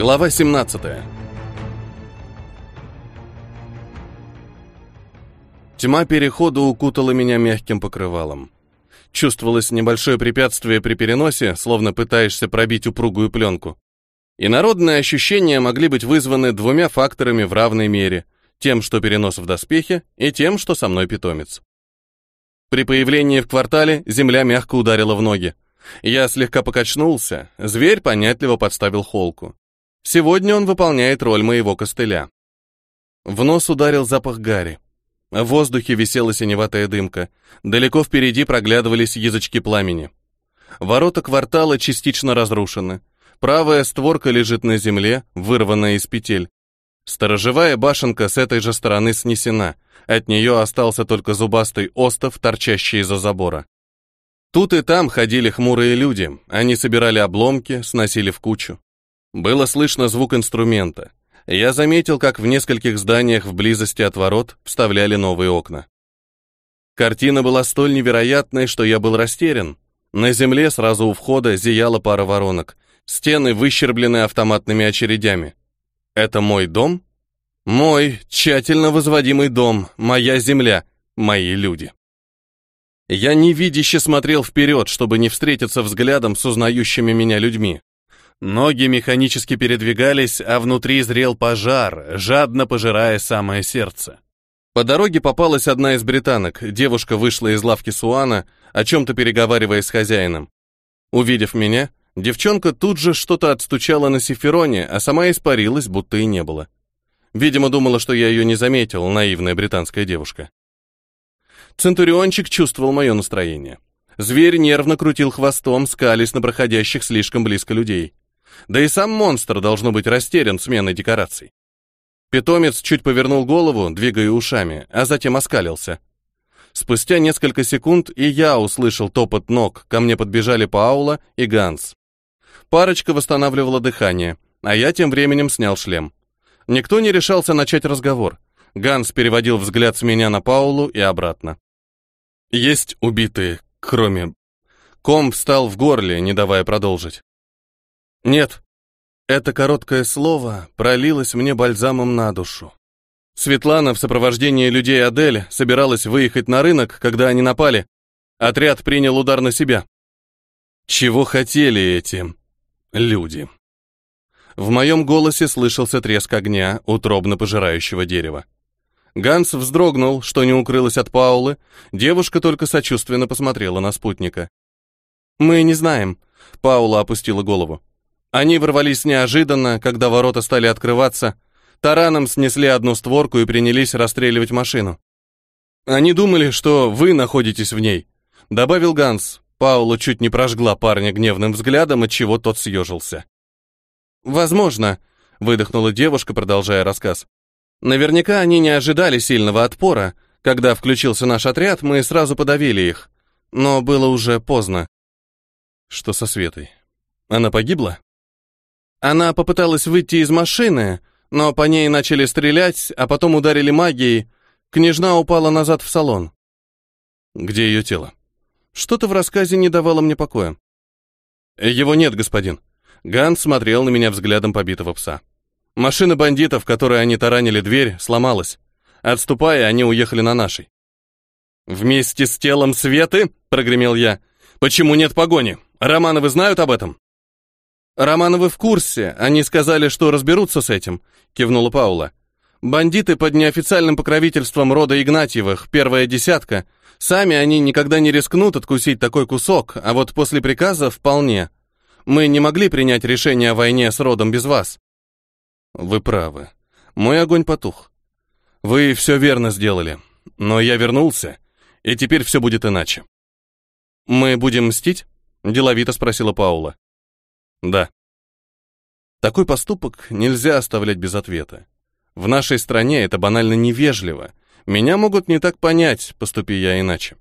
Глава 17. Тьма перехода укутала меня мягким покрывалом. Чувствовалось небольшое препятствие при переносе, словно пытаешься пробить упругую пленку. И народные ощущения могли быть вызваны двумя факторами в равной мере, тем, что перенос в доспехе, и тем, что со мной питомец. При появлении в квартале земля мягко ударила в ноги. Я слегка покачнулся, зверь понятливо подставил холку. Сегодня он выполняет роль моего костыля. В нос ударил запах гари. В воздухе висела синеватая дымка. Далеко впереди проглядывались язычки пламени. Ворота квартала частично разрушены. Правая створка лежит на земле, вырванная из петель. Сторожевая башенка с этой же стороны снесена. От нее остался только зубастый остов, торчащий из-за забора. Тут и там ходили хмурые люди. Они собирали обломки, сносили в кучу. Было слышно звук инструмента. Я заметил, как в нескольких зданиях в близости от ворот вставляли новые окна. Картина была столь невероятной, что я был растерян. На земле сразу у входа зияла пара воронок. Стены выщерблены автоматными очередями. Это мой дом? Мой тщательно возводимый дом, моя земля, мои люди. Я невидяще смотрел вперед, чтобы не встретиться взглядом с узнающими меня людьми. Ноги механически передвигались, а внутри зрел пожар, жадно пожирая самое сердце. По дороге попалась одна из британок. Девушка вышла из лавки Суана, о чем-то переговаривая с хозяином. Увидев меня, девчонка тут же что-то отстучала на сифероне, а сама испарилась, будто и не было. Видимо, думала, что я ее не заметил, наивная британская девушка. Центуриончик чувствовал мое настроение. Зверь нервно крутил хвостом, скались на проходящих слишком близко людей. Да и сам монстр должно быть растерян сменой декораций. Питомец чуть повернул голову, двигая ушами, а затем оскалился. Спустя несколько секунд и я услышал топот ног, ко мне подбежали Паула и Ганс. Парочка восстанавливала дыхание, а я тем временем снял шлем. Никто не решался начать разговор. Ганс переводил взгляд с меня на Паулу и обратно. Есть убитые, кроме... Ком встал в горле, не давая продолжить. Нет. Это короткое слово пролилось мне бальзамом на душу. Светлана в сопровождении людей Адель собиралась выехать на рынок, когда они напали. Отряд принял удар на себя. Чего хотели эти люди? В моем голосе слышался треск огня, утробно пожирающего дерева. Ганс вздрогнул, что не укрылось от Паулы. Девушка только сочувственно посмотрела на спутника. «Мы не знаем», — Паула опустила голову. Они ворвались неожиданно, когда ворота стали открываться. Тараном снесли одну створку и принялись расстреливать машину. Они думали, что вы находитесь в ней, добавил Ганс. Паула чуть не прожгла парня гневным взглядом, от чего тот съежился. Возможно, выдохнула девушка, продолжая рассказ. Наверняка они не ожидали сильного отпора. Когда включился наш отряд, мы сразу подавили их. Но было уже поздно. Что со Светой? Она погибла? Она попыталась выйти из машины, но по ней начали стрелять, а потом ударили магией. Княжна упала назад в салон. Где ее тело? Что-то в рассказе не давало мне покоя. Его нет, господин. Ганс смотрел на меня взглядом побитого пса. Машина бандитов, которой они таранили дверь, сломалась. Отступая, они уехали на нашей. «Вместе с телом Светы?» — прогремел я. «Почему нет погони? Романовы знают об этом?» «Романовы в курсе, они сказали, что разберутся с этим», — кивнула Паула. «Бандиты под неофициальным покровительством рода Игнатьевых, первая десятка. Сами они никогда не рискнут откусить такой кусок, а вот после приказа вполне. Мы не могли принять решение о войне с родом без вас». «Вы правы. Мой огонь потух. Вы все верно сделали, но я вернулся, и теперь все будет иначе». «Мы будем мстить?» — деловито спросила Паула. Да. Такой поступок нельзя оставлять без ответа. В нашей стране это банально невежливо. Меня могут не так понять, поступи я иначе.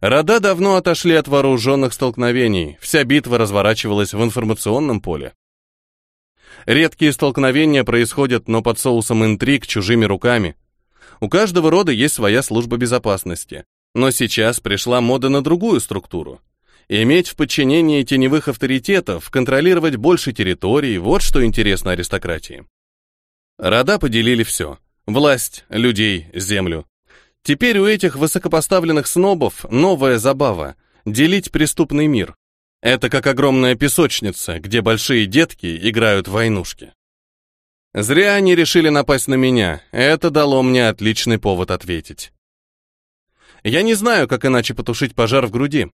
Рода давно отошли от вооруженных столкновений, вся битва разворачивалась в информационном поле. Редкие столкновения происходят, но под соусом интриг чужими руками. У каждого рода есть своя служба безопасности, но сейчас пришла мода на другую структуру. Иметь в подчинении теневых авторитетов, контролировать больше территорий – вот что интересно аристократии. Рода поделили все – власть, людей, землю. Теперь у этих высокопоставленных снобов новая забава – делить преступный мир. Это как огромная песочница, где большие детки играют в войнушки. Зря они решили напасть на меня, это дало мне отличный повод ответить. Я не знаю, как иначе потушить пожар в груди.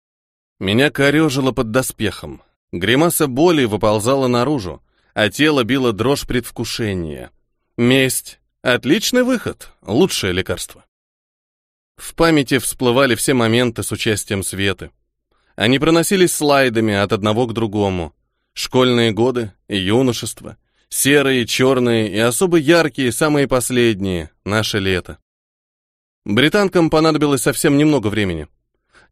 Меня корежило под доспехом. Гримаса боли выползала наружу, а тело било дрожь предвкушения. Месть — отличный выход, лучшее лекарство. В памяти всплывали все моменты с участием Светы. Они проносились слайдами от одного к другому. Школьные годы и юношество — Серые, черные и особо яркие, самые последние, наше лето. Британкам понадобилось совсем немного времени.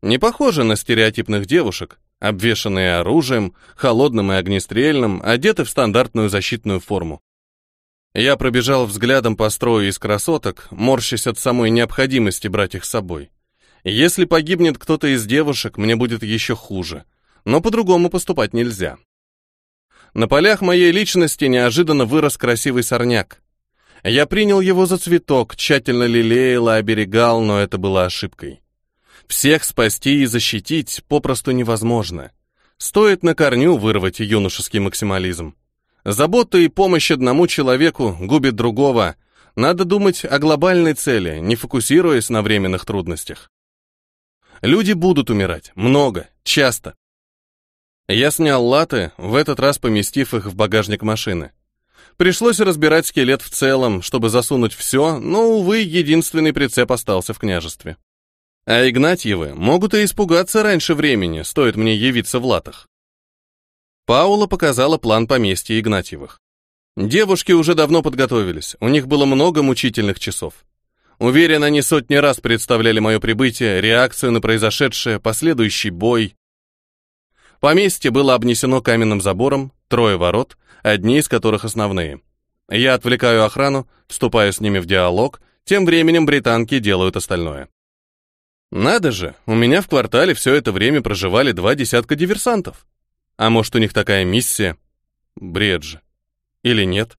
Не похоже на стереотипных девушек, обвешанные оружием, холодным и огнестрельным, одеты в стандартную защитную форму. Я пробежал взглядом по строю из красоток, морщась от самой необходимости брать их с собой. Если погибнет кто-то из девушек, мне будет еще хуже. Но по-другому поступать нельзя. На полях моей личности неожиданно вырос красивый сорняк. Я принял его за цветок, тщательно лелеял и оберегал, но это было ошибкой. Всех спасти и защитить попросту невозможно. Стоит на корню вырвать юношеский максимализм. Забота и помощь одному человеку губит другого. Надо думать о глобальной цели, не фокусируясь на временных трудностях. Люди будут умирать, много, часто. Я снял латы, в этот раз поместив их в багажник машины. Пришлось разбирать скелет в целом, чтобы засунуть все, но, увы, единственный прицеп остался в княжестве. А Игнатьевы могут и испугаться раньше времени, стоит мне явиться в латах. Паула показала план поместья Игнатьевых. Девушки уже давно подготовились, у них было много мучительных часов. Уверен, они сотни раз представляли мое прибытие, реакцию на произошедшее, последующий бой, Поместье было обнесено каменным забором, трое ворот, одни из которых основные. Я отвлекаю охрану, вступаю с ними в диалог, тем временем британки делают остальное. Надо же, у меня в квартале все это время проживали два десятка диверсантов. А может, у них такая миссия? Бред же. Или нет?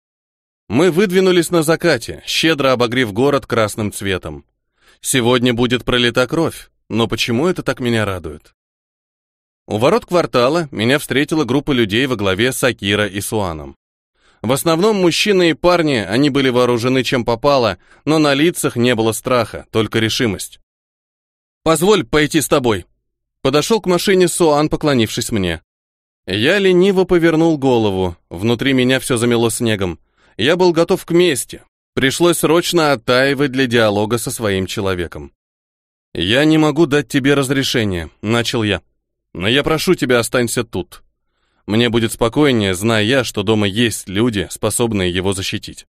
Мы выдвинулись на закате, щедро обогрев город красным цветом. Сегодня будет пролита кровь, но почему это так меня радует? У ворот квартала меня встретила группа людей во главе с Акира и Суаном. В основном мужчины и парни, они были вооружены чем попало, но на лицах не было страха, только решимость. «Позволь пойти с тобой». Подошел к машине Суан, поклонившись мне. Я лениво повернул голову, внутри меня все замело снегом. Я был готов к мести. Пришлось срочно оттаивать для диалога со своим человеком. «Я не могу дать тебе разрешение», — начал я. Но я прошу тебя, останься тут. Мне будет спокойнее, зная я, что дома есть люди, способные его защитить.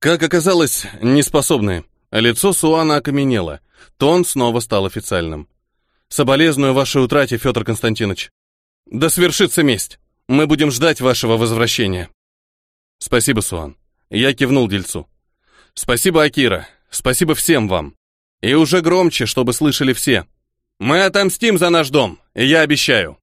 Как оказалось, неспособные. Лицо Суана окаменело. Тон снова стал официальным. Соболезную вашей утрате, Федор Константинович. Да свершится месть. Мы будем ждать вашего возвращения. Спасибо, Суан. Я кивнул дельцу. Спасибо, Акира. Спасибо всем вам. И уже громче, чтобы слышали все. Мы отомстим за наш дом, я обещаю.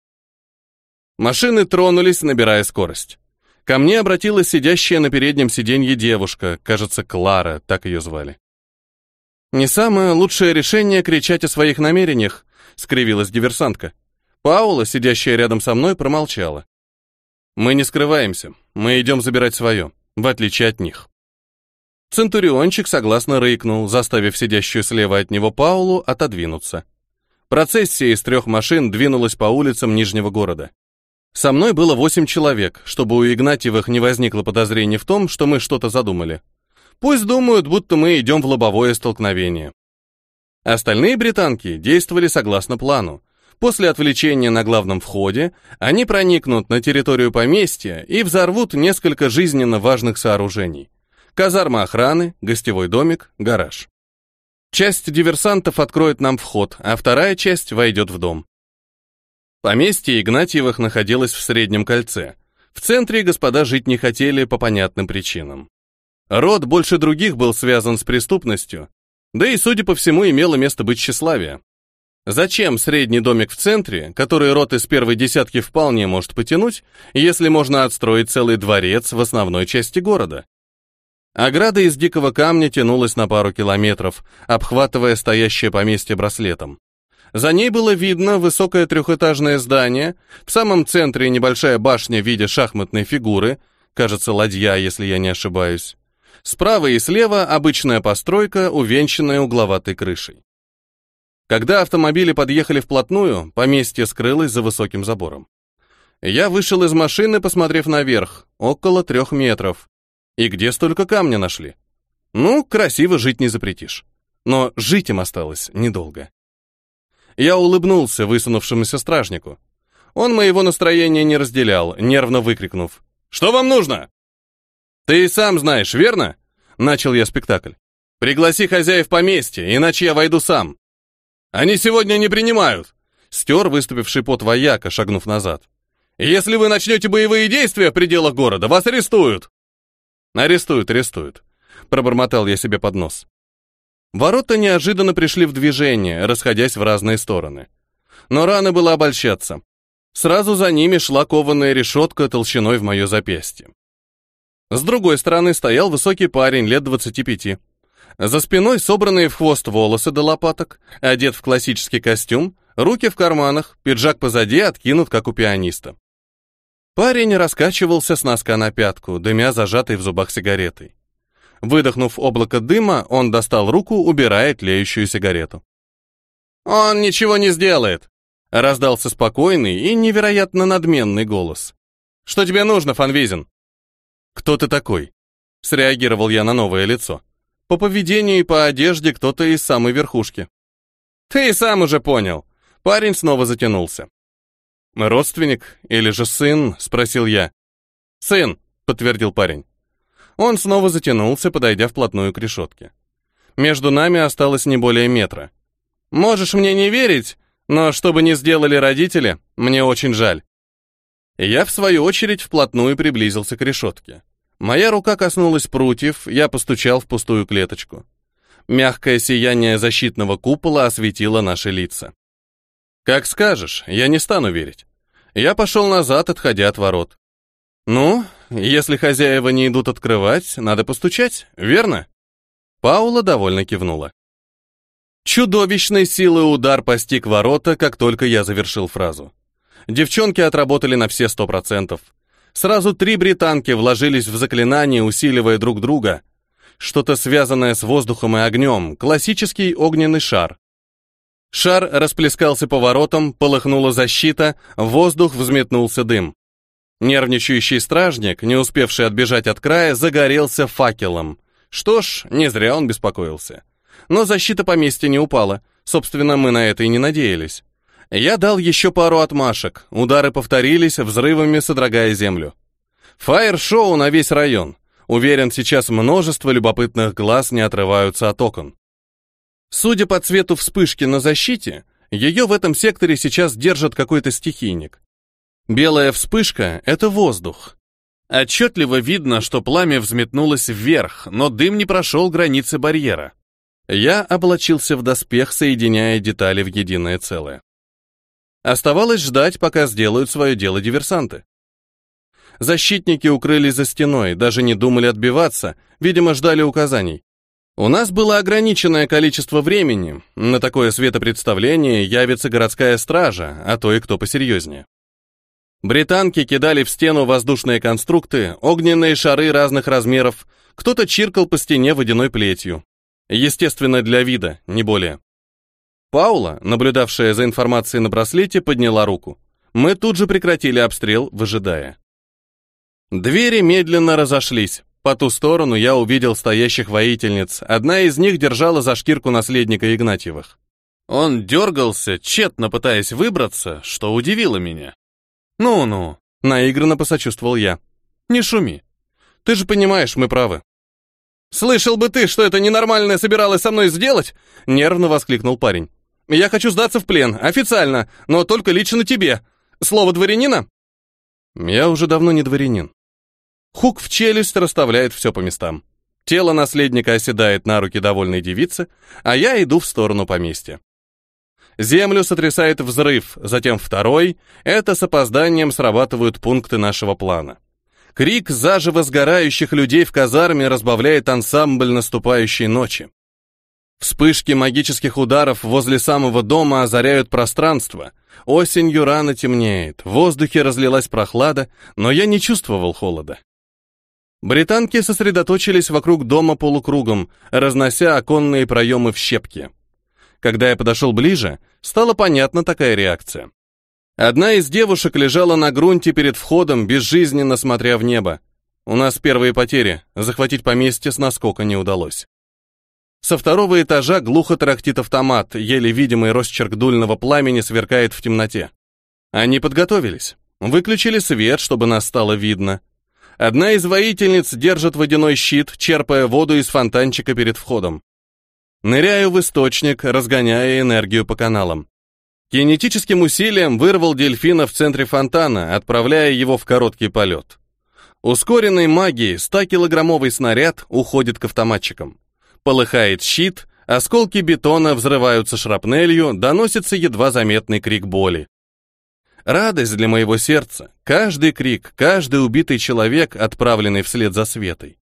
Машины тронулись, набирая скорость. Ко мне обратилась сидящая на переднем сиденье девушка, кажется, Клара, так ее звали. «Не самое лучшее решение кричать о своих намерениях», — скривилась диверсантка. Паула, сидящая рядом со мной, промолчала. «Мы не скрываемся, мы идем забирать свое, в отличие от них». Центуриончик согласно рыкнул, заставив сидящую слева от него Паулу отодвинуться. Процессия из трех машин двинулась по улицам Нижнего города. Со мной было восемь человек, чтобы у Игнатьевых не возникло подозрений в том, что мы что-то задумали. Пусть думают, будто мы идем в лобовое столкновение. Остальные британки действовали согласно плану. После отвлечения на главном входе они проникнут на территорию поместья и взорвут несколько жизненно важных сооружений. Казарма охраны, гостевой домик, гараж. Часть диверсантов откроет нам вход, а вторая часть войдет в дом. Поместье Игнатьевых находилось в Среднем кольце. В центре господа жить не хотели по понятным причинам. Род больше других был связан с преступностью, да и, судя по всему, имело место быть тщеславие. Зачем средний домик в центре, который рот из первой десятки вполне может потянуть, если можно отстроить целый дворец в основной части города? Ограда из дикого камня тянулась на пару километров, обхватывая стоящее поместье браслетом. За ней было видно высокое трехэтажное здание, в самом центре небольшая башня в виде шахматной фигуры, кажется, ладья, если я не ошибаюсь. Справа и слева обычная постройка, увенчанная угловатой крышей. Когда автомобили подъехали вплотную, поместье скрылось за высоким забором. Я вышел из машины, посмотрев наверх, около трех метров. И где столько камня нашли? Ну, красиво жить не запретишь. Но жить им осталось недолго. Я улыбнулся высунувшемуся стражнику. Он моего настроения не разделял, нервно выкрикнув. «Что вам нужно?» «Ты сам знаешь, верно?» Начал я спектакль. «Пригласи хозяев поместья, иначе я войду сам». «Они сегодня не принимают!» Стер выступивший пот вояка, шагнув назад. «Если вы начнете боевые действия в пределах города, вас арестуют!» «Арестуют, арестуют», — пробормотал я себе под нос. Ворота неожиданно пришли в движение, расходясь в разные стороны. Но рано было обольщаться. Сразу за ними шла кованая решетка толщиной в мое запястье. С другой стороны стоял высокий парень лет 25. За спиной собранные в хвост волосы до лопаток, одет в классический костюм, руки в карманах, пиджак позади откинут, как у пианиста. Парень раскачивался с носка на пятку, дымя зажатой в зубах сигаретой. Выдохнув облако дыма, он достал руку, убирая тлеющую сигарету. «Он ничего не сделает!» — раздался спокойный и невероятно надменный голос. «Что тебе нужно, Фанвизин?» «Кто ты такой?» — среагировал я на новое лицо. По поведению и по одежде кто-то из самой верхушки. «Ты и сам уже понял!» Парень снова затянулся. «Родственник или же сын?» — спросил я. «Сын», — подтвердил парень. Он снова затянулся, подойдя вплотную к решетке. Между нами осталось не более метра. «Можешь мне не верить, но что бы ни сделали родители, мне очень жаль». Я, в свою очередь, вплотную приблизился к решетке. Моя рука коснулась прутьев, я постучал в пустую клеточку. Мягкое сияние защитного купола осветило наши лица. Как скажешь, я не стану верить. Я пошел назад, отходя от ворот. Ну, если хозяева не идут открывать, надо постучать, верно? Паула довольно кивнула. Чудовищной силы удар постиг ворота, как только я завершил фразу. Девчонки отработали на все сто процентов. Сразу три британки вложились в заклинание, усиливая друг друга. Что-то связанное с воздухом и огнем, классический огненный шар. Шар расплескался по воротам, полыхнула защита, воздух взметнулся дым. Нервничающий стражник, не успевший отбежать от края, загорелся факелом. Что ж, не зря он беспокоился. Но защита поместья не упала. Собственно, мы на это и не надеялись. Я дал еще пару отмашек. Удары повторились, взрывами содрогая землю. Фаер-шоу на весь район. Уверен, сейчас множество любопытных глаз не отрываются от окон. Судя по цвету вспышки на защите, ее в этом секторе сейчас держит какой-то стихийник. Белая вспышка — это воздух. Отчетливо видно, что пламя взметнулось вверх, но дым не прошел границы барьера. Я облачился в доспех, соединяя детали в единое целое. Оставалось ждать, пока сделают свое дело диверсанты. Защитники укрылись за стеной, даже не думали отбиваться, видимо, ждали указаний. У нас было ограниченное количество времени. На такое светопредставление явится городская стража, а то и кто посерьезнее. Британки кидали в стену воздушные конструкты, огненные шары разных размеров, кто-то чиркал по стене водяной плетью. Естественно, для вида, не более. Паула, наблюдавшая за информацией на браслете, подняла руку. Мы тут же прекратили обстрел, выжидая. Двери медленно разошлись. По ту сторону я увидел стоящих воительниц. Одна из них держала за шкирку наследника Игнатьевых. Он дергался, тщетно пытаясь выбраться, что удивило меня. «Ну-ну», — наигранно посочувствовал я. «Не шуми. Ты же понимаешь, мы правы». «Слышал бы ты, что это ненормальное собиралась со мной сделать?» — нервно воскликнул парень. «Я хочу сдаться в плен, официально, но только лично тебе. Слово дворянина?» «Я уже давно не дворянин. Хук в челюсть расставляет все по местам. Тело наследника оседает на руки довольной девицы, а я иду в сторону поместья. Землю сотрясает взрыв, затем второй. Это с опозданием срабатывают пункты нашего плана. Крик заживо сгорающих людей в казарме разбавляет ансамбль наступающей ночи. Вспышки магических ударов возле самого дома озаряют пространство. Осенью рано темнеет, в воздухе разлилась прохлада, но я не чувствовал холода. Британки сосредоточились вокруг дома полукругом, разнося оконные проемы в щепки. Когда я подошел ближе, стала понятна такая реакция. Одна из девушек лежала на грунте перед входом, безжизненно смотря в небо. У нас первые потери, захватить поместье с наскока не удалось. Со второго этажа глухо тарахтит автомат, еле видимый росчерк дульного пламени сверкает в темноте. Они подготовились. Выключили свет, чтобы нас стало видно. Одна из воительниц держит водяной щит, черпая воду из фонтанчика перед входом. Ныряю в источник, разгоняя энергию по каналам. Кинетическим усилием вырвал дельфина в центре фонтана, отправляя его в короткий полет. Ускоренной магией 100-килограммовый снаряд уходит к автоматчикам. Полыхает щит, осколки бетона взрываются шрапнелью, доносится едва заметный крик боли. Радость для моего сердца, каждый крик, каждый убитый человек, отправленный вслед за Светой.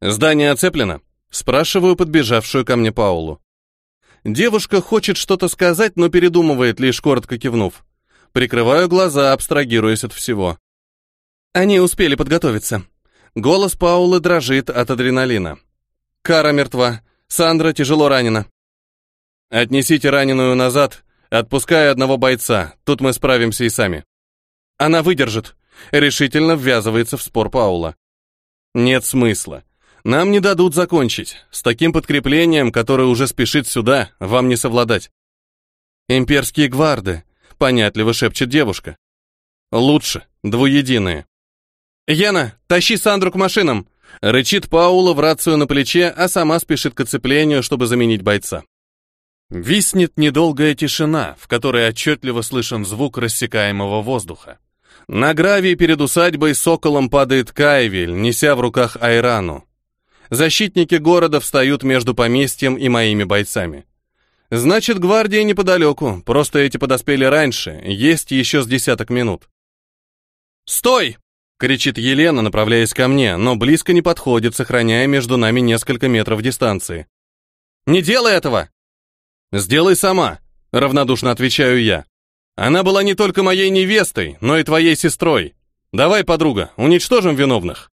Здание оцеплено? Спрашиваю подбежавшую ко мне Паулу. Девушка хочет что-то сказать, но передумывает, лишь коротко кивнув. Прикрываю глаза, абстрагируясь от всего. Они успели подготовиться. Голос Паулы дрожит от адреналина. Кара мертва. Сандра тяжело ранена. Отнесите раненую назад, отпуская одного бойца. Тут мы справимся и сами. Она выдержит. Решительно ввязывается в спор Паула. Нет смысла. Нам не дадут закончить. С таким подкреплением, которое уже спешит сюда, вам не совладать. Имперские гварды, понятливо шепчет девушка. Лучше, двуединые. Яна, тащи Сандру к машинам, рычит Паула в рацию на плече, а сама спешит к оцеплению, чтобы заменить бойца. Виснет недолгая тишина, в которой отчетливо слышен звук рассекаемого воздуха. На гравии перед усадьбой соколом падает Кайвель, неся в руках Айрану. Защитники города встают между поместьем и моими бойцами. Значит, гвардия неподалеку, просто эти подоспели раньше, есть еще с десяток минут. «Стой!» — кричит Елена, направляясь ко мне, но близко не подходит, сохраняя между нами несколько метров дистанции. «Не делай этого!» «Сделай сама», — равнодушно отвечаю я. «Она была не только моей невестой, но и твоей сестрой. Давай, подруга, уничтожим виновных».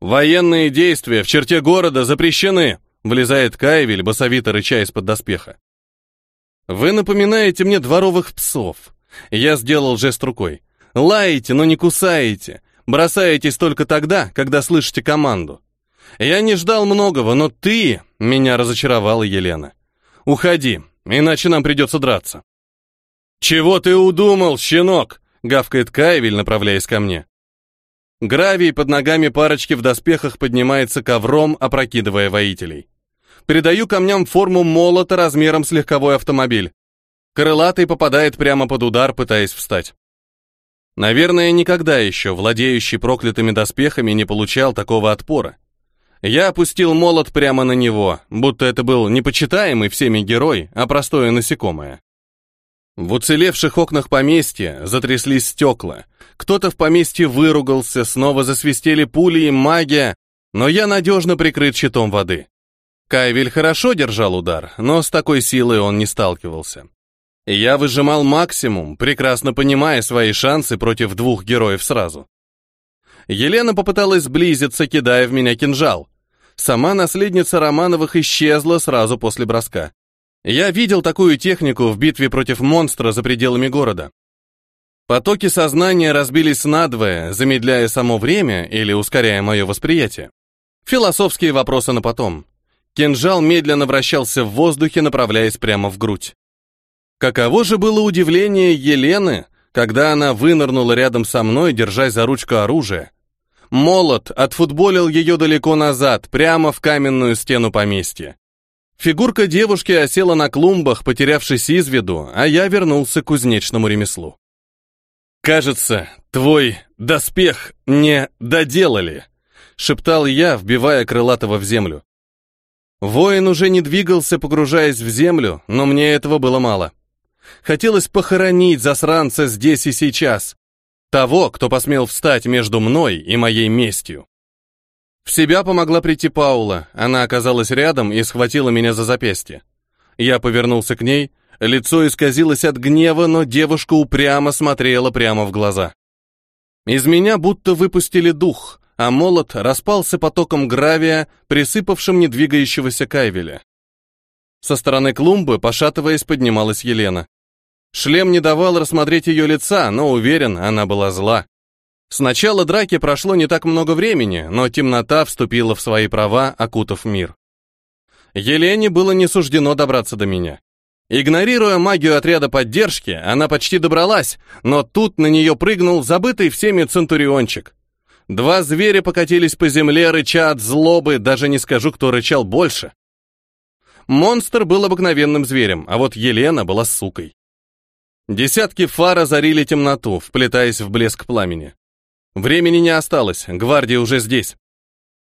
«Военные действия в черте города запрещены!» Влезает Кайвель, басовито рыча из-под доспеха. «Вы напоминаете мне дворовых псов». Я сделал жест рукой. «Лаете, но не кусаете. Бросаетесь только тогда, когда слышите команду. Я не ждал многого, но ты...» Меня разочаровала Елена. «Уходи, иначе нам придется драться». «Чего ты удумал, щенок?» — гавкает Кайвель, направляясь ко мне. Гравий под ногами парочки в доспехах поднимается ковром, опрокидывая воителей. Придаю камням форму молота размером с легковой автомобиль. Крылатый попадает прямо под удар, пытаясь встать. Наверное, никогда еще владеющий проклятыми доспехами не получал такого отпора. Я опустил молот прямо на него, будто это был не почитаемый всеми герой, а простое насекомое. В уцелевших окнах поместья затряслись стекла. Кто-то в поместье выругался, снова засвистели пули и магия, но я надежно прикрыт щитом воды. Кайвель хорошо держал удар, но с такой силой он не сталкивался. Я выжимал максимум, прекрасно понимая свои шансы против двух героев сразу. Елена попыталась сблизиться, кидая в меня кинжал. Сама наследница Романовых исчезла сразу после броска. Я видел такую технику в битве против монстра за пределами города. Потоки сознания разбились надвое, замедляя само время или ускоряя мое восприятие. Философские вопросы на потом. Кинжал медленно вращался в воздухе, направляясь прямо в грудь. Каково же было удивление Елены, когда она вынырнула рядом со мной, держась за ручку оружия. Молот отфутболил ее далеко назад, прямо в каменную стену поместья. Фигурка девушки осела на клумбах, потерявшись из виду, а я вернулся к кузнечному ремеслу. «Кажется, твой доспех не доделали», — шептал я, вбивая крылатого в землю. Воин уже не двигался, погружаясь в землю, но мне этого было мало. Хотелось похоронить засранца здесь и сейчас. Того, кто посмел встать между мной и моей местью. В себя помогла прийти Паула. Она оказалась рядом и схватила меня за запястье. Я повернулся к ней, лицо исказилось от гнева, но девушка упрямо смотрела прямо в глаза. Из меня будто выпустили дух, а молот распался потоком гравия, присыпавшим недвигающегося кайвеля. Со стороны клумбы, пошатываясь, поднималась Елена. Шлем не давал рассмотреть ее лица, но уверен, она была зла. С начала драки прошло не так много времени, но темнота вступила в свои права, окутав мир. Елене было не суждено добраться до меня. Игнорируя магию отряда поддержки, она почти добралась, но тут на нее прыгнул забытый всеми центуриончик. Два зверя покатились по земле, рыча от злобы, даже не скажу, кто рычал больше. Монстр был обыкновенным зверем, а вот Елена была сукой. Десятки фар озарили темноту, вплетаясь в блеск пламени. Времени не осталось, гвардия уже здесь.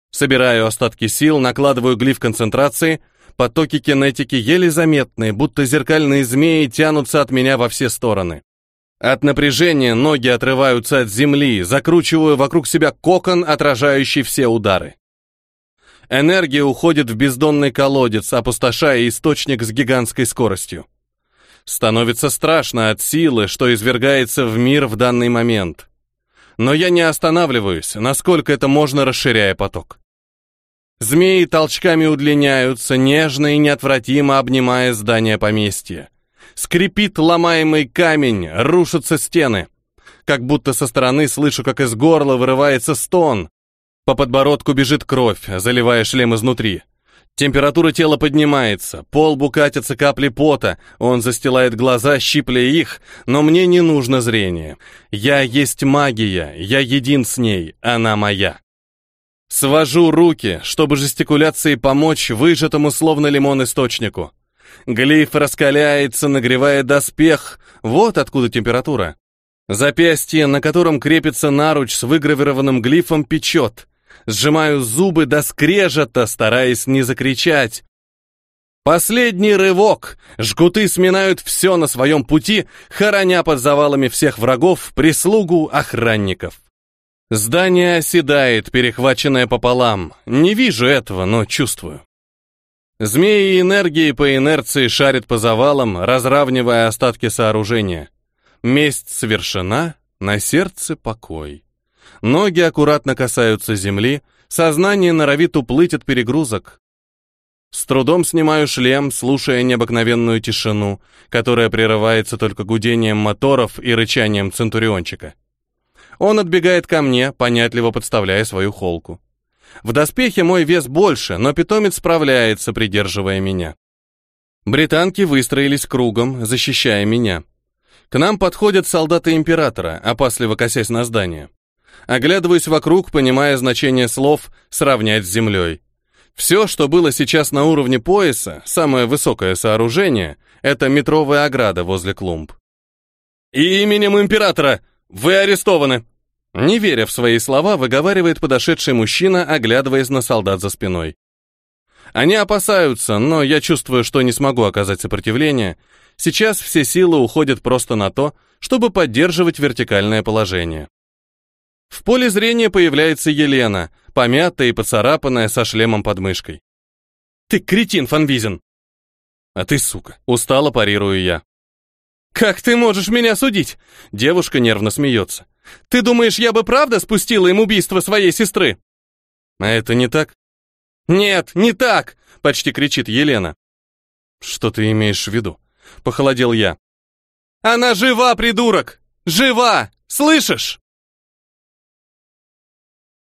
Собираю остатки сил, накладываю глиф концентрации, потоки кинетики еле заметные, будто зеркальные змеи тянутся от меня во все стороны. От напряжения ноги отрываются от земли, закручиваю вокруг себя кокон, отражающий все удары. Энергия уходит в бездонный колодец, опустошая источник с гигантской скоростью. Становится страшно от силы, что извергается в мир в данный момент. Но я не останавливаюсь, насколько это можно, расширяя поток. Змеи толчками удлиняются, нежно и неотвратимо обнимая здание поместья. Скрипит ломаемый камень, рушатся стены. Как будто со стороны слышу, как из горла вырывается стон. По подбородку бежит кровь, заливая шлем изнутри. Температура тела поднимается, по лбу катятся капли пота, он застилает глаза, щипля их, но мне не нужно зрение. Я есть магия, я един с ней, она моя. Свожу руки, чтобы жестикуляции помочь выжатому словно лимон источнику. Глиф раскаляется, нагревая доспех. Вот откуда температура. Запястье, на котором крепится наруч с выгравированным глифом, печет. Сжимаю зубы до скрежета, стараясь не закричать. Последний рывок! Жгуты сминают все на своем пути, хороня под завалами всех врагов, прислугу, охранников. Здание оседает, перехваченное пополам. Не вижу этого, но чувствую. Змеи энергии по инерции шарят по завалам, разравнивая остатки сооружения. Месть совершена, на сердце покой. Ноги аккуратно касаются земли, сознание норовит уплыть от перегрузок. С трудом снимаю шлем, слушая необыкновенную тишину, которая прерывается только гудением моторов и рычанием центуриончика. Он отбегает ко мне, понятливо подставляя свою холку. В доспехе мой вес больше, но питомец справляется, придерживая меня. Британки выстроились кругом, защищая меня. К нам подходят солдаты императора, опасливо косясь на здание. Оглядываюсь вокруг, понимая значение слов «сравнять с землей». Все, что было сейчас на уровне пояса, самое высокое сооружение, это метровая ограда возле клумб. «И именем императора вы арестованы!» Не веря в свои слова, выговаривает подошедший мужчина, оглядываясь на солдат за спиной. Они опасаются, но я чувствую, что не смогу оказать сопротивление. Сейчас все силы уходят просто на то, чтобы поддерживать вертикальное положение. В поле зрения появляется Елена, помятая и поцарапанная со шлемом под мышкой. «Ты кретин, Фанвизин!» «А ты, сука!» — устало парирую я. «Как ты можешь меня судить?» Девушка нервно смеется. Ты думаешь, я бы правда спустила им убийство своей сестры? А это не так? Нет, не так, почти кричит Елена. Что ты имеешь в виду? Похолодел я. Она жива, придурок! Жива! Слышишь?